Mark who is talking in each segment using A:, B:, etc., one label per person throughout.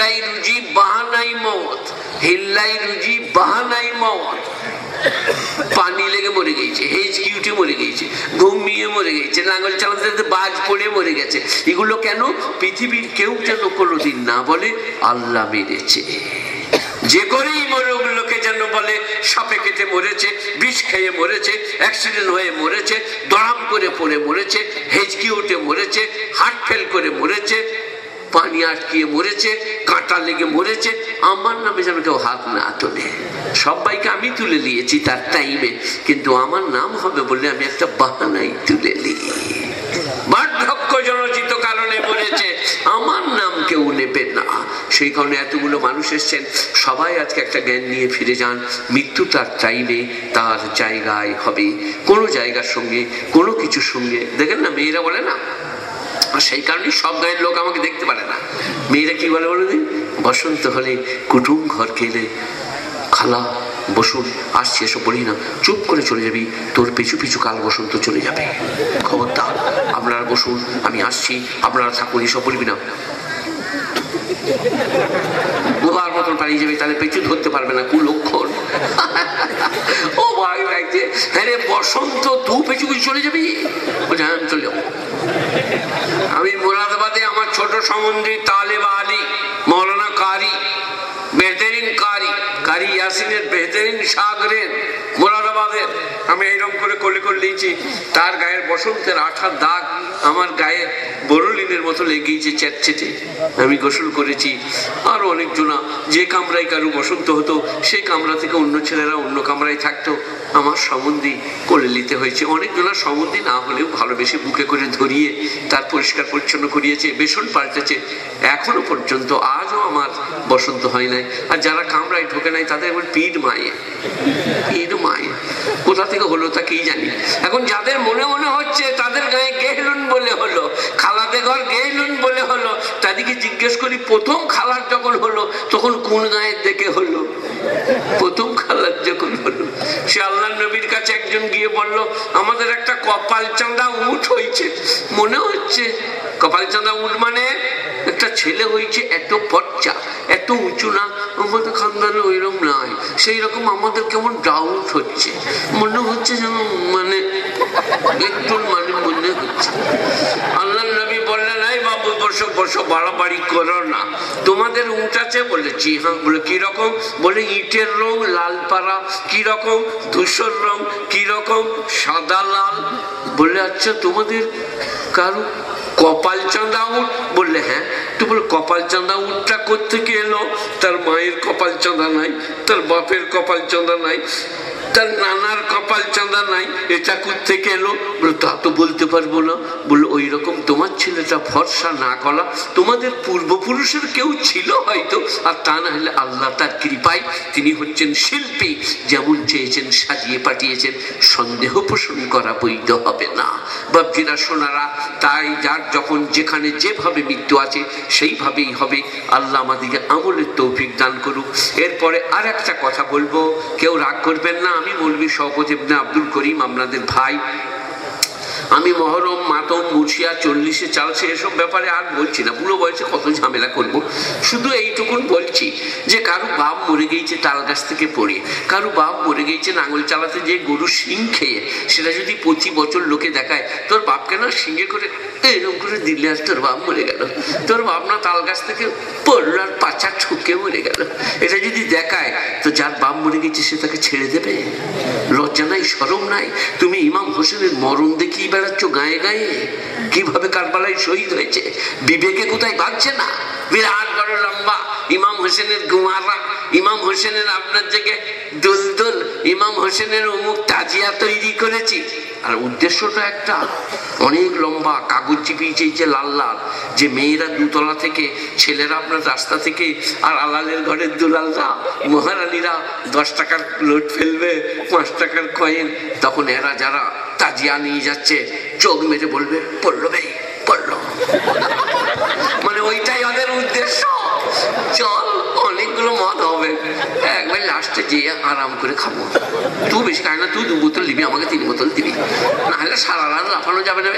A: হিল্লাই রুজি, বাহানাই মত হিল্লাই রুজি, বাহানাই মত পানি লেগে মরে গেছে হেজকি উঠে মরে গেছে, ঘুমিয়ে মরে গেছে, লাঙ্গল চালাতে বাজ পড়ে মরে গেছে। এগুলো কেন? পৃথিবীর কেউ যেন কোনোদিন না বলে, আল্লাহ মেরেছে। যে করেই মরুক, লোকে যেন বলে, সাপে কেটে মরেছে, বিষ খেয়ে মরেছে অ্যাক্সিডেন্ট হয়ে মরেছে, দড়াম করে পড়ে মরেছে হেঁচকি উঠে মরেছে হার্ট ফেল করে মরেছে পানি আটকিয়ে মরেছে কাঁটা লেগে মরেছে, আমার নামে যেন কেউ হাত না তোলে। সবাইকে আমি তুলে নিয়েছি তার টাইমে কিন্তু আমার নাম হবে বলে আমি একটা বাহানাই তুলে নিই কারণে মরেছে, আমার নাম কেউ নেবে না। সেই কারণে এতগুলো মানুষ এসছেন, সবাই আজকে একটা জ্ঞান নিয়ে ফিরে যান, মৃত্যু তার টাইমে তার জায়গায় হবে। কোনো জায়গার সঙ্গে, কোনো কিছুর সঙ্গে, দেখেন না, মেয়েরা বলে না আর সেই কারণে সব গায়ের লোক আমাকে দেখতে পারে না। মেয়েরা কি বলে বলে দিন? বসন্ত হলে কুটুম ঘর খেলে খালা বসুন, আসছি এসব বলি না, চুপ করে চলে যাবি, তোর পিছু পিছু কাল বসন্ত চলে যাবে। খবরদার আপনারা বসুন, আমি আসছি আপনারা থাকুন এসব বলবি না। পালিয়ে যাবে, তাহলে পেছু ধরতে পারবে না, কুলক্ষণ। ও ভাই লাগছে হ্যাঁ বসন্ত, তু পেছু পিছু চলে যাবি? বলছে হ্যাঁ চলে যাব। আমি মুরাদাবাদে আমার ছোট সম্বন্ধী তালেব আলী, মৌলানা কারি, বেহতরিন কারি কারি ইয়াসিনের বেহতরিন সাগরের আমি এইরকম করে কোলে করে দিয়েছি তার গায়ের বসন্তের আঠার দাগ আমার গায়ে বরলিনের মতো লেগেছে চ্যাটচেটে আমি গোসল করেছি, আরও অনেকজনা যে কামরায় কারও বসন্ত হতো সেই কামরা থেকে অন্য ছেলেরা অন্য কামরায় থাকতো। আমার সম্বন্ধী কোলে নিতে হয়েছে। অনেকজনা সম্বন্ধী না হলেও ভালোবেসে বুকে করে ধরিয়ে, তার পরিষ্কার পরিচ্ছন্ন করিয়েছে, বেসন পাল্টেছে। এখনও পর্যন্ত আজও আমার বসন্ত হয় নাই। আর যারা কামরায় ঢোকে নাই, তাদের আমার পিঠ মায়ে। পিঠ মায়ে। কোথা থেকে হলো তা কি জানি। এখন যাদের মনে মনে হচ্ছে, তাদের গায়ে গেহলুন বলে হলো খালাতে ঘর গেহলুন বলে হলো, তাদেরকে জিজ্ঞেস করি, প্রথম খালার যখন হলো, তখন কোন গায়ের দেখে হলো? প্রথম খালার যখন হলো সে আল্লাহ নবীর কাছে একজন গিয়ে বলল, আমাদের একটা কপাল চাঁদা উঠ হয়েছে। মনে হচ্ছে, কপাল চাঁদা উঠ মানে একটা ছেলে হয়েছে, এত পর্চা এত উঁচু না, আমাদের খানদানে ওইরকম নাই। সেই রকম আমাদের কেমন ডাউট হচ্ছে। মনে হচ্ছে যেন মানে একটু মানে মনে হচ্ছে। আল্লাহ নবী বসো বসো, বাড়াবাড়ি করো না। তোমাদের উঁট আছে বলেছি হ্যাঁ বলে কীরকম বলে, ইটের রং, লাল পাড়া কীরকম ধূসর রং কীরকম সাদা, লাল। বলে আচ্ছা তোমাদের কারও কপাল চাঁদা উঠ? বললে হ্যাঁ। তো বলে, কপাল চাঁদা উঠটা কোথেকে এলো? তার মায়ের কপাল চাঁদা নাই, তার বাপের কপাল চাঁদা নাই। তার নানার কপাল চাঁদা নাই এটা থেকে এলো। বলে, তা তো বলতে পারব না। বলে ওই রকম তোমার ছেলেটা ফর্সা না কলা তোমাদের পূর্বপুরুষের কেউ ছিল হয়তো, আর তা না হলে আল্লাহ তার কৃপায় তিনি হচ্ছেন শিল্পী, যেমন চেয়েছেন সাজিয়ে পাঠিয়েছেন। সন্দেহ পোষণ করা বৈধ হবে না। বাপজিরা সোনারা তাই যার যখন যেখানে যেভাবে মৃত্যু আছে, সেইভাবেই হবে। আল্লাহ আমাদেরকে আমলের তৌফিক দান করুক। এরপরে আর একটা কথা বলব। কেউ রাগ করবেন না। আমি মৌলবী শওকত ইবনে আব্দুল করিম আপনাদের ভাই আমি মহরম, মাতম মুর্শিয়া চল্লিশে চালছে, এসব ব্যাপারে আর বলছি না। বুড়ো বয়সে কত ঝামেলা করব। শুধু এইটুকুন বলছি যে, কারও বাপ মরে গিয়েছে তাল গাছ থেকে পড়ে। কারও বাপ মরে গিয়েছে নাঙল চালাতে যে গরু শিং খেয়ে, সেটা যদি প্রতি বছর লোকে দেখায়, তোর বাপকে না শিঙে করে এরকম করে দিলে আর তোর বাপ মরে গেল? তোর বাপ না তাল গাছ থেকে পড়ল আর পাচা ঠুকে মরে গেল। এটা যদি দেখায়, তো যার বাপ মরে গেছে সে তাকে ছেড়ে দেবে? লজ্জা নাই সরম নাই। তুমি ইমাম হোসেনের মরণ দেখিয়ে বেড়াচ্ছ গায়ে গায়ে কীভাবে কারবালায় শহীদ হয়েছে? বিবেকে কোথায় ভাবছে না? বিরাট বড় লম্বা ইমাম হোসেনের গুমারা ইমাম হোসেনের আপনার থেকে দুলদুল ইমাম হোসেনের অমুক তাজিয়া তৈরি করেছি। আর উদ্দেশ্যটা একটা, অনেক লম্বা কাগজ চিপিয়ে চেয়েছে লাল লাল, যে মেয়েরা দুতলা থেকে, ছেলেরা আপনার রাস্তা থেকে, আর আলালের ঘরের দুলালরা, মহারানীরা দশ টাকার লোট ফেলবে, পাঁচ টাকার কয়েন। তখন এরা যারা তাজিয়া নিয়ে যাচ্ছে, চোখ মেরে বলবে, পড়ল ভাই পড়ল। মানে ওইটাই ওদের উদ্দেশ্য। চল। লাস্টে যেয়ে আরাম করে খাব। তুই বেশি খাই না, তুই দু বোতল দিবি আমাকে তিন বোতল দিবি। না হলে সারা রাত লাফানো যাবে না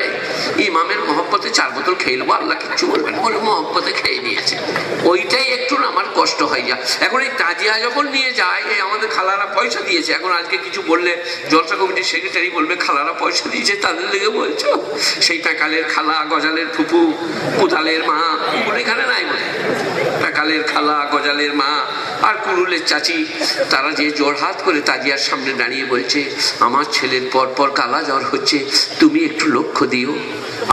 A: ইমামের মহব্বতে চার বোতল খেয়ে নেব, আল্লাহ কিচ্ছু বলবে না। বলে মহব্বতে খেয়ে নিয়েছে। ওইটাই একটু আমার কষ্ট হয় যা। এখন এই তাজিয়া যখন নিয়ে যায়, এই আমাদের খালারা পয়সা দিয়েছে। এখন আজকে কিছু বললে জলসা কমিটির সেক্রেটারি বলবে, খালারা পয়সা দিয়েছে, তাদের লেগে বলছো? সেই প্যাকালের খালা, গজালের ফুপু, কোদালের মা এখানে নাই বলে প্যাকালের খালা, গজালের মা আর কুরুলের চাচি, তারা যে জোড়হাত করে তাজিয়ার সামনে দাঁড়িয়ে বলছে, আমার ছেলের পর পর কালা জ্বর হচ্ছে, তুমি একটু লক্ষ্য দিও।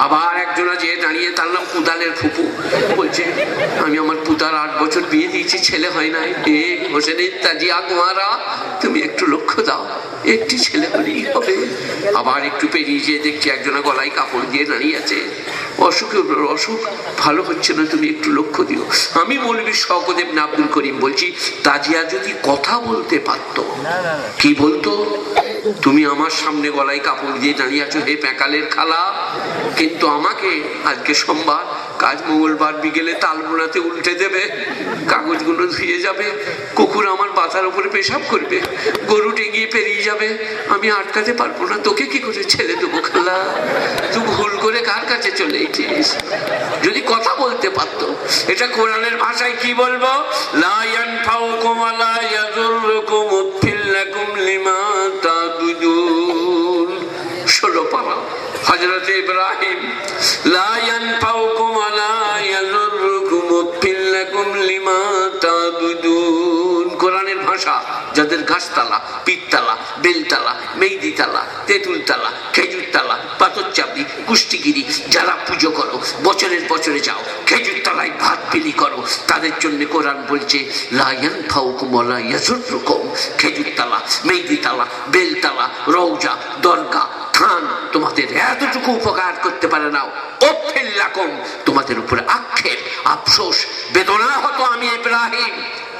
A: আবার একজনা যে দাঁড়িয়ে তার নাম কুদালের ফুপু বলছে, আমি আমার পুতার আট বছর বিয়ে দিয়েছি, ছেলে হয় নাই। এ হোসেনের তাজিয়া কুমারা তুমি একটু লক্ষ্য দাও, একটি ছেলে হলেই হবে। আবার একটু পেরিয়ে যেয়ে দেখছি একজনা গলায় কাপড় দিয়ে দাঁড়িয়ে আছে। অসুখ অসুখ ভালো হচ্ছে না তুমি একটু লক্ষ্য দিও। আমি মৌলবী শকদেব না আব্দুল করিম বলছি তাজিয়া যদি কথা বলতে পারত কি বলতো? তুমি আমার সামনে গলায় কাপড় দিয়ে দাঁড়িয়ে আছো হে প্যাকালের খালা। কিন্তু আমাকে আজকে সোমবার কাজ মঙ্গলবার বিকেলে তালবোনাতে উল্টে দেবে, কাগজগুলো ধুয়ে যাবে, কুকুর আমার বাতার উপরে পেশাব করবে গরুটে গিয়ে পেরিয়ে যাবে, আমি আটকাতে পারব না, তোকে কি করে ছেড়ে দেবো খালা? তুই ভুল করে কার কাছে চলে এসেছিস? যদি কথা বলতে পারতো, এটা কোরআনের ভাষায় কি বলব? লায়ান ফাউকুম আলা ইয়াজুরকুম উফিল্লাকুম লিমা পারা হজরত ইব্রাহিম লায়ান ফাউকুম আলা ইয়াজুরকুম তাবুদুন। কোরআনের ভাষা, যাদের গাছতলা, পিততলা, বেলতলা, মেইদিতলা, তেঁতুলতলা, খেজুরতলা, পাথরচাপড়ি, কুষ্টিগিরি, যারা পুজো করো, বছরের বছরে যাও খেজুর তলায় ভাত বিলি করো, তাদের জন্য কোরআন বলছে লায়ান ফাউকুমলা ইয়াজুর রকম খেজুর তালা মেহেদি তালা বেলতলা রৌজা দরগা থান তোমাদের এতটুকু উপকার করতে পারে না। ও তোমাদের উপরে আক্ষেপ, আফসোস, বেদনা হতো আমি ইব্রাহিম।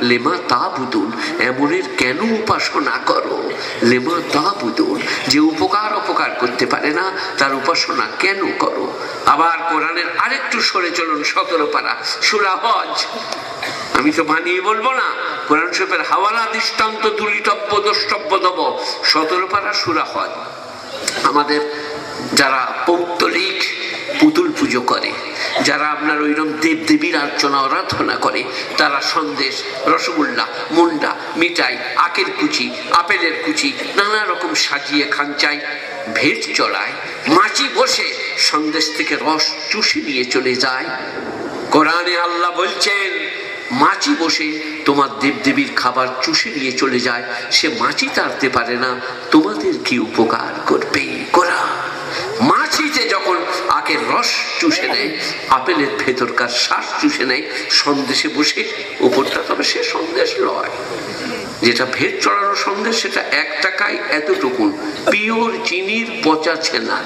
A: লেমা তা বুদুন এমনের কেন উপাসনা করো? লেমা তা বুদুন যে উপকার অপকার করতে পারে না, তার উপাসনা কেন করো? আবার কোরআনের আরেকটু সরে চলুন সতেরো পারা, সুরা হজ। আমি তো বানিয়ে বলব না, কোরআন শরীফের হাওয়ালা দৃষ্টান্ত দুলিটব্য দ্রষ্টব্য দেব, সতেরো পারা সুরা হজ। আমাদের যারা পৌত্তলিক পুতুল পুজো করে, যারা আপনার ওইরকম দেব দেবীর আর্চনা, আরাধনা করে, তারা সন্দেশ, রসগোল্লা, মুন্ডা, মিঠাই, আখের কুচি, আপেলের কুচি, নানা রকম সাজিয়ে খাঞ্চায় ভেট চড়ায়, মাছি বসে সন্দেশ থেকে রস চুষে নিয়ে চলে যায়। কোরআনে আল্লাহ বলছেন মাছি বসে তোমার দেবদেবীর খাবার চুষে নিয়ে চলে যায়। সে মাছি তাড়তে পারে না, তোমাদের কি উপকার করবে? কোরআন মাছিতে যখন আখের রস চুষে নেয়, আপেলের ভেতরকার শ্বাস চুষে নেয়, সন্দেশে বসে উপরটা তবে সে সন্দেশ লয়। যেটা ভেদ চড়ানো সন্দেশ, সেটা এক টাকায় এতটুকুন। পিওর চিনির পচা ছেনার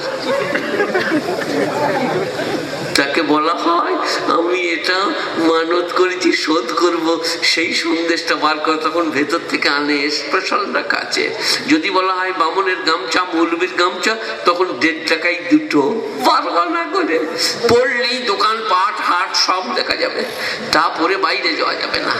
A: তাকে বলা হয়, আমি এটা মানত করেছি, শোধ করব। সেই সন্দেশটা বার করে তখন ভেতর থেকে আনে স্পেশালটা কাছে। যদি বলা হয় বামনের গামছা, মৌলবীর গামছা, তখন দেড় টাকায় দুটো। পারবা না করে। পড়লেই দোকান, পাট, হাট, সব দেখা যাবে। তারপরে বাইরে যাওয়া যাবে না।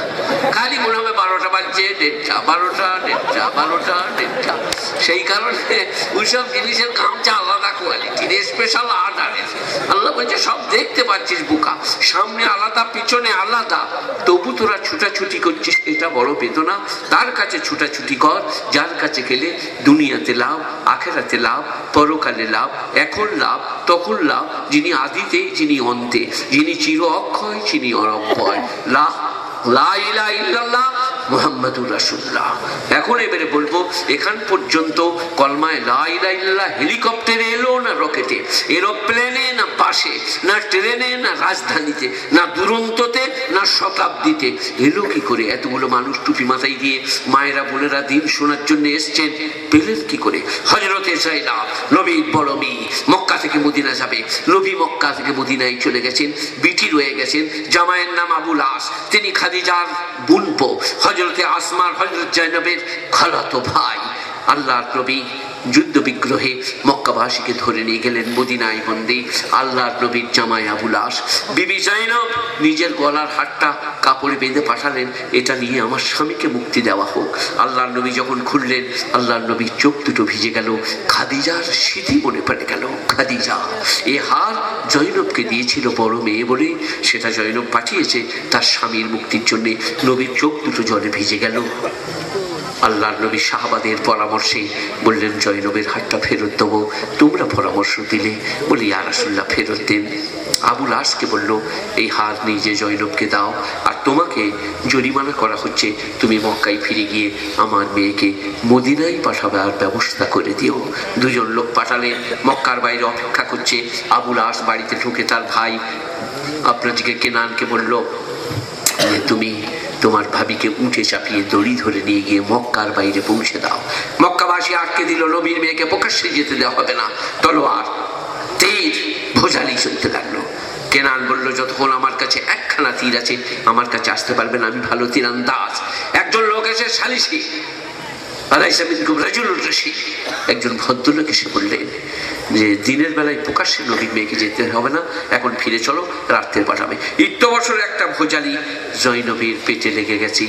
A: খালি মনে হবে বারোটা বাজছে, দেড়টা, বারোটা দেড়টা বারোটা, দেড়টা। সেই কারণে ওইসব জিনিসের গামছা আলাদা কোয়ালিটির স্পেশাল আর্ট আর্ডারের আল্লাহ বলছে, সব দেখতে পাচ্ছিস বুকা। সামনে আলাদা, পিছনে আলাদা। তবু তোরা ছুটাছুটি করছিস, এটা বড় বেদনা। তার কাছে ছুটাছুটি কর, যার কাছে গেলে দুনিয়াতে লাভ, আখেরাতে লাভ, পরকালে লাভ, এখন লাভ, তখন লাভ, যিনি আদিতে যিনি অন্তে, যিনি চির অক্ষয়, যিনি অরক্ষয় লাভ লাইলা ইল্লাল্লাহ মোহাম্মদুর রাসুল্লাহ এখন এবারে বলব, এখান পর্যন্ত কলমায় হেলিকপ্টারে এলো না রকেটে? এরোপ্লেনে না বাসে? না ট্রেনে না রাজধানীতে? না দুরন্ততে? না শতাব্দীতে? এলো কি করে? এতগুলো মানুষ টুপি মাথায় দিয়ে মায়েরা, বোনেরা দিন শোনার জন্য এসছেন, পেলেন কি করে? হজরতে সাইলা নবী বড় মক্কা থেকে মদিনা যাবে। নবী মক্কা থেকে মদিনায় চলে গেছেন, বিটি রয়ে গেছেন, জামাইয়ের নাম আবুল আস, তিনি খাদিজার বুনপো হজরতে আসমার হজরত জৈনবের খালাতো ভাই আল্লাহর নবী। যুদ্ধ বিগ্রহে মক্কাবাসীকে ধরে নিয়ে গেলেন মদিনায় বন্দি আল্লাহর নবীর জামাই আবুলাস বিবি জাইনব নিজের গলার হাটটা কাপড়ে বেঁধে পাঠালেন, এটা নিয়ে আমার স্বামীকে মুক্তি দেওয়া হোক। আল্লাহর নবী যখন খুললেন, আল্লাহর নবীর চোখ দুটো ভিজে গেল, খাদিজার স্মৃতি মনে পড়ে গেল। খাদিজা, এ হার জৈনবকে দিয়েছিল বড় মেয়ে বলে সেটা জৈনব পাঠিয়েছে তার স্বামীর মুক্তির জন্যে। নবীর চোখ দুটো জলে ভিজে গেল। আল্লাহর নবী সাহাবাদের পরামর্শে বললেন জৈনবের হাতটা ফেরত দেবো। তোমরা পরামর্শ দিলে? বলি ইয়ারাসুল্লাহ ফেরত দেন। আবুল আসকে বলল, এই হার নিজে জৈনবকে দাও, আর তোমাকে জরিমানা করা হচ্ছে, তুমি মক্কায় ফিরে গিয়ে আমার মেয়েকে মদিনায় পাঠাবার ব্যবস্থা করে দিও। দুজন লোক পাঠালে মক্কার বাইরে অপেক্ষা করছে। আবুল আস বাড়িতে ঢুকে তার ভাই আপনাদিকে কেনানকে বলল তুমি তোমার ভাবিকে উঠে চাপিয়ে দড়ি ধরে নিয়ে গিয়ে মক্কার বাইরে পৌঁছে দাও। মক্কাবাসী আটকে দিল, নবীর মেয়েকে প্রকাশ্যে যেতে দেওয়া হবে না। তলোয়ার, তীর, ভোজালি চলতে লাগল। কেনান বলল, যতক্ষণ আমার কাছে একখানা তীর আছে, আমার কাছে আসতে পারবে না, আমি ভালো তীরান্দাজ। একজন লোক এসে সালিসি একজন ভদ্রলোক এসে বললেন যে দিনের বেলায় প্রকাশ্যে নবীর মেয়েকে যেতে হবে না, এখন ফিরে চলো রাত্রে পাঠাবে। ইত্য বছর একটা ভোজালি জয়নবীর পেটে লেগে গেছে।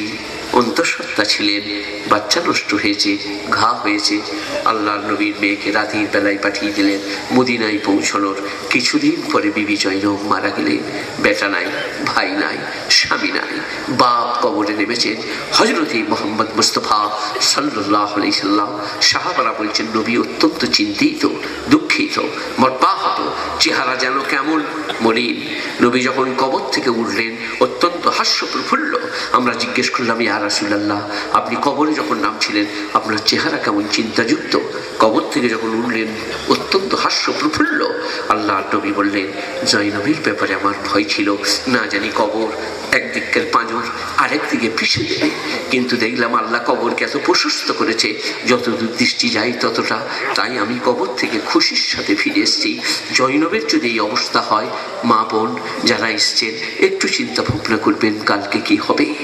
A: অন্তঃসত্ত্বা ছিলেন, বাচ্চা নষ্ট হয়েছে, ঘা হয়েছে। আল্লাহ নবীর মেয়েকে রাতের বেলায় পাঠিয়ে দিলেন, মদিনায় পৌঁছানোর কিছুদিন পরে বিবি জয়নব মারা গেলেন। বেটা নাই, ভাই নাই স্বামী নাই বাপ কবরে নেমেছেন হজরতি মোহাম্মদ মুস্তফা সাল্লাহ সাল্লাম সাহাবারা বলছেন, নবী অত্যন্ত চিন্তিত, দুঃখিত, মর্মাহত, চেহারা যেন কেমন মলিন। নবী যখন কবর থেকে উঠলেন, অত্যন্ত হাস্য প্রফুল্ল আমরা জিজ্ঞেস করলাম, ইয়া রাসুল্লাহ আপনি কবরে যখন নামছিলেন, আপনার চেহারা কেমন চিন্তাযুক্ত? কবর থেকে যখন উঠলেন, অত্যন্ত হাস্য প্রফুল্ল আল্লাহ নবী বললেন জয়নবীর ব্যাপারে আমার ভয় ছিল। না জানি কবর একদিকের পাঁজর, আরেকদিকে পিষে দেবে। কিন্তু দেখলাম আল্লাহ কবরকে এত প্রশস্ত করেছে যতদূর দৃষ্টি যায় ততটা। তাই আমি কবর থেকে খুশির সাথে ফিরে এসেছি। জৈনবের যদি এই অবস্থা হয়, মা বোন যারা এসছেন, একটু চিন্তা ভাবনা করবেন, কালকে কি হবে?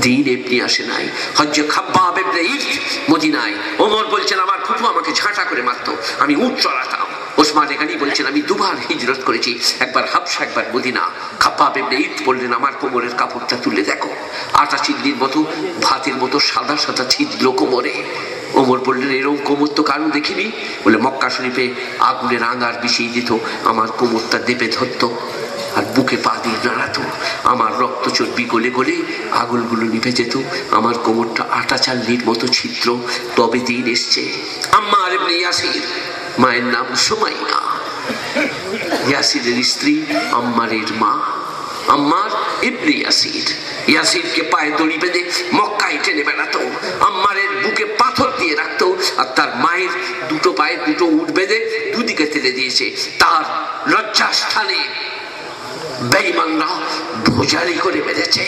A: দিন এমনি আসে নাই। হজ্জ খাব্বা মদিনায়। ওমর বলছেন, আমার ফুফু আমাকে ঝাঁটা করে মারতো। আমি উঠ চড়াতাম ওসমান এখানেই বলছেন, আমি দুবার হিজরত করেছি। একবার হাফসা একবার মদিনা। খাপ্পা বেবনে ঈদ বললেন, আমার কোমরের কাপড়টা তুলে দেখো। আটা চিল্লির মতো, ভাতের মতো সাদা সাদা ছিদ্র কোমরে। ওমর বললেন, এরকম কোমর তো কারণ দেখিনি? বলে, মক্কা শরীফে আগুনের আঙার বিষিয়ে দিত। আমার কোমরটা দেবে ধরতো আর বুকে পা দিয়ে নাড়াতো। আমার রক্ত চর্বি গলে গলে আগুনগুলো নিভে যেত। আমার কোমরটা আটা চাল্লির মতো ছিদ্র তবে দিন এসছে। আম্মার এমনি ইয়াসির মায়ের নাম সুমাইয়া। ইয়াসিরের স্ত্রী আম্মারের মা। আম্মার ইবনে ইয়াসির। ইয়াসিরকে পায়ে দড়ি বেঁধে মক্কায় টেনে বেড়াতো। আম্মারের বুকে পাথর দিয়ে রাখতো আর তার মায়ের দুটো পায়ে দুটো উঠ বেঁধে দুদিকে তেলে দিয়েছে। তার লজ্জাস্থানে বেইমানরা ভোজারি করে বেঁধেছে।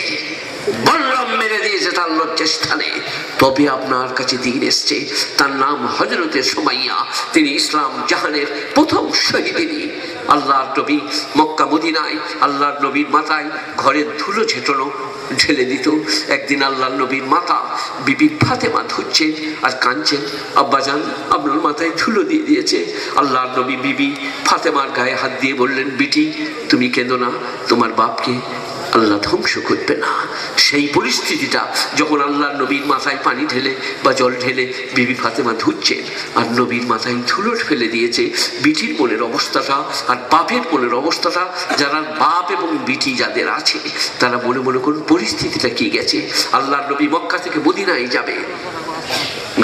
A: বল্লম, মেরে দিয়েছে তার লজ্জা স্থানে। তবে আপনার কাছে দিন এসছে। তার নাম হজরতে সোমাইয়া। তিনি ইসলাম জাহানের প্রথম শহীদিনী আল্লাহর নবী মক্কা মদিনায়, আল্লাহর নবীর মাথায় ঘরের ধুলো ঝেটনো, ঢেলে দিত। একদিন আল্লাহর নবীর মাথা বিবি ফাতেমা ধুচ্ছেন আর কাঁদছেন। আব্বাজান আপনার মাথায় ধুলো দিয়ে দিয়েছে। আল্লাহর নবী বিবি ফাতেমার গায়ে হাত দিয়ে বললেন, বিটি, তুমি কেঁদো না। তোমার বাপকে আল্লাহ ধ্বংস করবে না। সেই পরিস্থিতিটা যখন আল্লাহ নবীর মাথায় পানি ঢেলে বা জল ঢেলে বিবি ফাতেমা ধুচ্ছেন আর নবীর মাথায় ধুলোট ফেলে দিয়েছে, বিটির মনের অবস্থাটা আর বাপের মনের অবস্থাটা, যারা বাপ এবং বিটি যাদের আছে, তারা মনে মনে করুন পরিস্থিতিটা কি গেছে? আল্লাহ নবী মক্কা থেকে মদিনায় যাবে।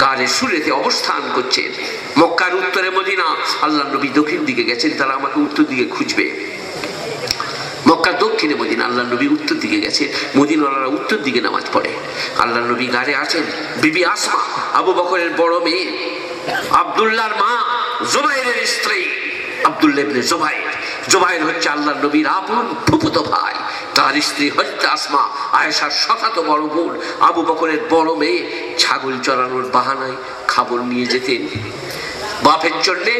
A: গাড়ে সুরেতে অবস্থান করছেন মক্কার উত্তরে মদিনা। আল্লাহ নবী দক্ষিণ দিকে গেছেন, তারা আমাকে উত্তর দিকে খুঁজবে। মক্কা দক্ষিণে মদিনা আল্লাহ নবী উত্তর দিকে গেছে। মদিনারা উত্তর দিকে নামাজ পড়ে। আল্লাহ নবী গাড়ে আছেন। বিবি আসমা, আবু বকরের বড় মেয়ে, আবদুল্লাহর মা, জোবাইরের স্ত্রী আবদুল্লেবনে জোবাইর। জোবাইর হচ্ছে আল্লাহ নবীর আপন ফুপুত ভাই। তার স্ত্রী হচ্ছে আসমা, আয়েশার শতাত বড় বোন। আবু বকরের বড় মেয়ে, ছাগল চড়ানোর বাহানায় খাবার নিয়ে যেতেন। বাপের জন্যে,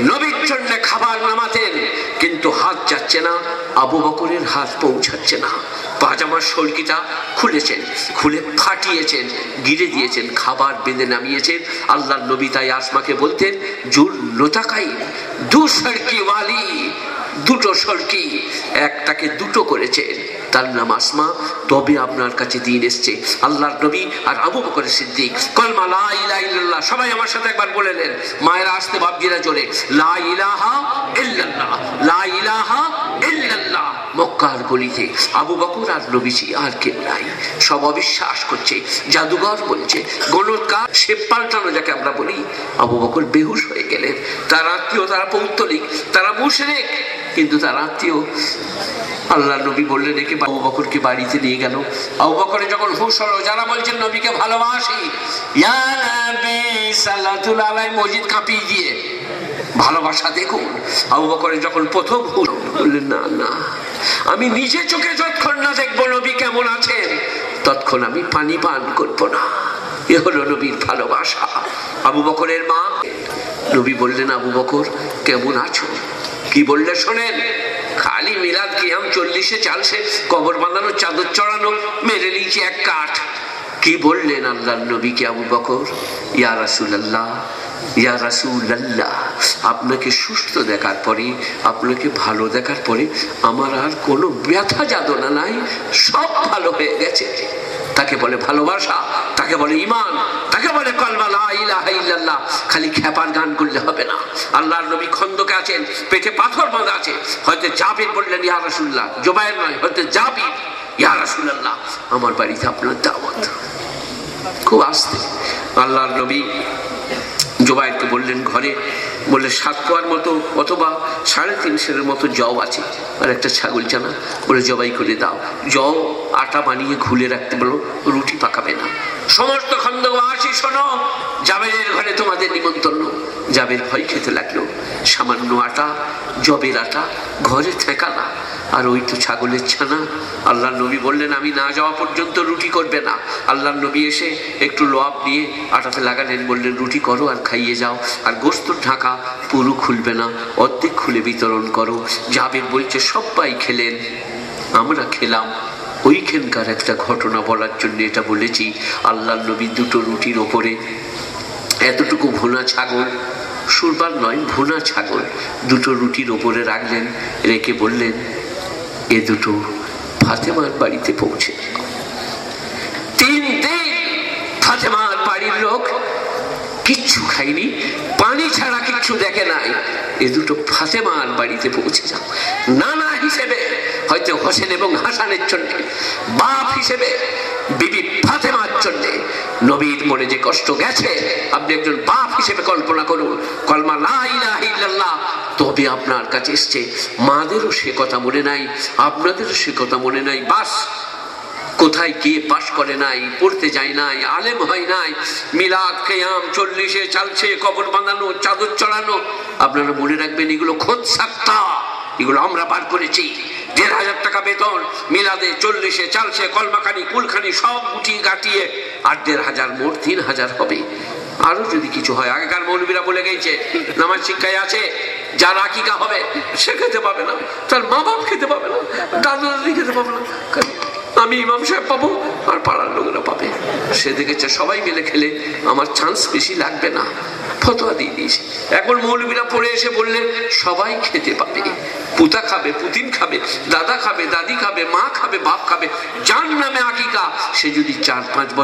A: নবীর জন্য খাবার নামাতেন, কিন্তু হাত যাচ্ছে না, আবু বকরের হাত পৌঁছাচ্ছে না। পাজামার সর্কিটা খুলেছেন, খুলে ফাটিয়েছেন গিরে দিয়েছেন, খাবার বেঁধে নামিয়েছেন। আল্লাহ নবী তাই আসমাকে বলতেন জুর লোতাকাই দু সড়কি ওয়ালি? দুটো সড়কি একটাকে দুটো করেছেন তার নাম আসমা, তবে আপনার কাছে দিন এসছে। আল্লাহর নবী আর আবু বকর সিদ্দিক কলমা লা ইলাহা ইল্লাল্লাহ, সবাই আমার সাথে একবার বলে নেন, মায়েরা আসতে বাপজিরা জোরে, লা ইলাহা ইল্লাল্লাহ, লা ইলাহা ইল্লাল্লাহ। মক্কার গলিতে আবু বকর আর নবীজি আর কেউ নাই। সব অবিশ্বাস করছে, জাদুঘর বলছে গণৎকার সে পাল্টানো যাকে আমরা বলি। আবু বকর বেহুশ হয়ে গেলেন। তার আত্মীয়, তারা পৌত্তলিক, তারা মুশরেক। কিন্তু তার আত্মীয় আল্লাহ নবী বললেন একে আবু বকরকে বাড়িতে নিয়ে গেল। আবু বকরে যখন হুশ হলো, যারা বলছেন, নবীকে ভালোবাসি। মসজিদ কাঁপিয়ে দিয়ে ভালোবাসা দেখুন। আবু বকরে যখন প্রথম হুশ বললেন, না না, আমি নিজে চোখে যতক্ষণ না দেখব নবী কেমন আছেন তৎক্ষণ আমি পানি পান করব না। এ হলো নবীর ভালোবাসা। আবু বকরের মা, নবী বললেন, আবু বকর, কেমন আছো? কি বললে শোনেন? খালি মিলাদ কিয়াম চল্লিশে চালসে কবর বাঁধানো, চাদর চড়ানো, মেরে নিয়েছি এক কাঠ। কি বললেন আল্লাহ নবীকে আবু বকর? ইয়া রাসুলাল্লাহ ইয়া রাসুলাল্লাহ, আপনাকে সুস্থ দেখার পরে, আপনাকে ভালো দেখার পরে আমার আর কোনো ব্যথা যাদনা নাই, সব ভালো হয়ে গেছে। তাকে বলে ভালোবাসা, তাকে বলে ইমান তাকে বলে কলমা লা ইলাহা ইল্লাল্লাহ। খালি খেপার গান করলে হবে না। আল্লাহর নবী খন্দকে আছেন, পেটে পাথর বাঁধা আছে। হয়তো জাবির বললেন, ইয়া রাসূলুল্লাহ। জোবায়ের নয়, হয়তো জাবির, ইয়া রাসূলুল্লাহ। আমার বাড়িতে আপনার দাওয়াত। খুব আস্তে। আল্লাহর নবী জোবাইরকে বললেন, ঘরে। বললে সাত কোয়ার মতো অথবা সাড়ে তিনশের মতো জব আছে। আর একটা ছাগল চানা বলে, জবাই করে দাও। জব আটা বানিয়ে ঘুলে রাখতে বলো, রুটি পাকাবে না। সমস্ত খন্দ আসি, শোনো জাবেরের ঘরে তোমাদের নিমন্ত্রণ। জাবের ভয় খেতে লাগল। সামান্য আটা, জবের আটা, ঘরে ঠেকালা আর ওই তো ছাগলের ছানা। আল্লাহ নবী বললেন, আমি না যাওয়া পর্যন্ত রুটি করবে না। আল্লাহ নবী এসে একটু লোয়াব দিয়ে আটাতে লাগালেন, বললেন, রুটি করো আর খাইয়ে যাও। আর গোস্ত ঢাকা পুরু খুলবে না। অর্ধেক খুলে বিতরণ করো। জাবের বলছে সবাই খেলেন, আমরা খেলাম। ওইখানকার একটা ঘটনা বলার জন্য এটা বলেছি। আল্লাহ নবী দুটো রুটির ওপরে এতটুকু ভুনা ছাগল সুরবার নয়, ভুনা ছাগল দুটো রুটির ওপরে রাখলেন, রেখে বললেন, এ দুটো ফাতেমার বাড়িতে পৌঁছে তিন ফাতেমার বাড়ির লোক কিচ্ছু খাইনি পানি ছাড়া কিচ্ছু দেখে নাই। এ দুটো ফাতেমার বাড়িতে পৌঁছে যাও। নানা হিসেবে হয়তো হোসেন এবং হাসানের জন্য, বাপ হিসেবে বিবি ফাতেমার জন্য। নবীর মনে যে কষ্ট গেছে, আপনি একজন বাপ হিসেবে কল্পনা করুন, কলমা লা ইলাহা তবে আপনার কাছে এসছে, মাদেরও সে কথা মনে নাই, আপনাদেরও সে কথা মনে নাই, বাস। কোথায় কে পাশ করে নাই, পড়তে যায় নাই, আলেম হয় নাই, মিলাদ কেয়াম চল্লিশে চালছে, কবর বাঁধানো, চাদর চড়ানো। আপনারা মনে রাখবেন, এগুলো খোঁজ সাক্তা এগুলো আমরা বার করেছি। দেড় হাজার টাকা বেতন, মিলাদে চল্লিশে চালছে কলমাখানি, কুলখানি, সব গুটিয়ে গাটিয়ে আর দেড় হাজার মোট তিন হাজার হবে। আরও যদি কিছু হয়, আগেকার মৌলবীরা বলে গেছে নামাজ শিক্ষায় আছে যার আকিকা হবে, সে খেতে পাবে না, তার মা বাপ খেতে পাবে না দাদু দাদি খেতে পাবে না আমি ইমাম সাহেব পাবো, আর পাড়ার লোকেরা পাবে। সে দেখেছে, সবাই মিলে খেলে আমার চান্স বেশি লাগবে না। ফতোয়া দিয়ে দিয়েছে। এখন মৌলবীরা পড়ে এসে বললে সবাই খেতে পাবে। পুতা খাবে, পুতিন খাবে, দাদা খাবে, দাদি খাবে, মা খাবে, বাপ খাবে। যার নামে আকিকা, সে যদি চার পাঁচ বছর